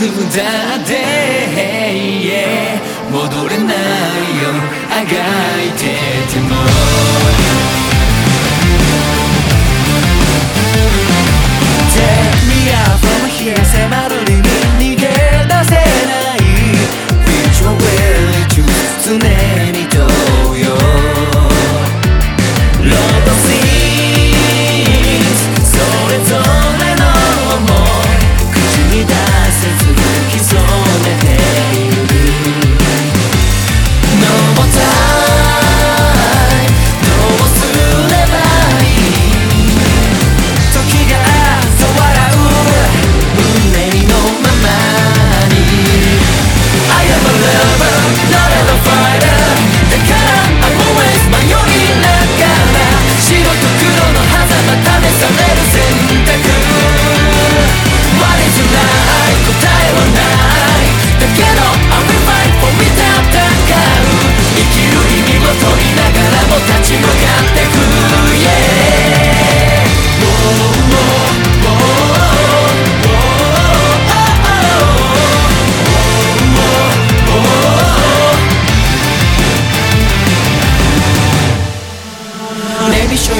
모습은 다돼 모두를 나요 I got it more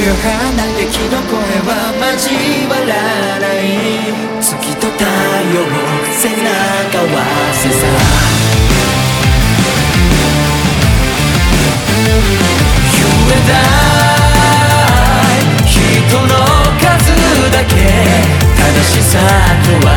る花駅の声は交わらない。月と太陽背中合わせさ夢だ人の数だけ正しさとは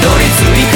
どり着いた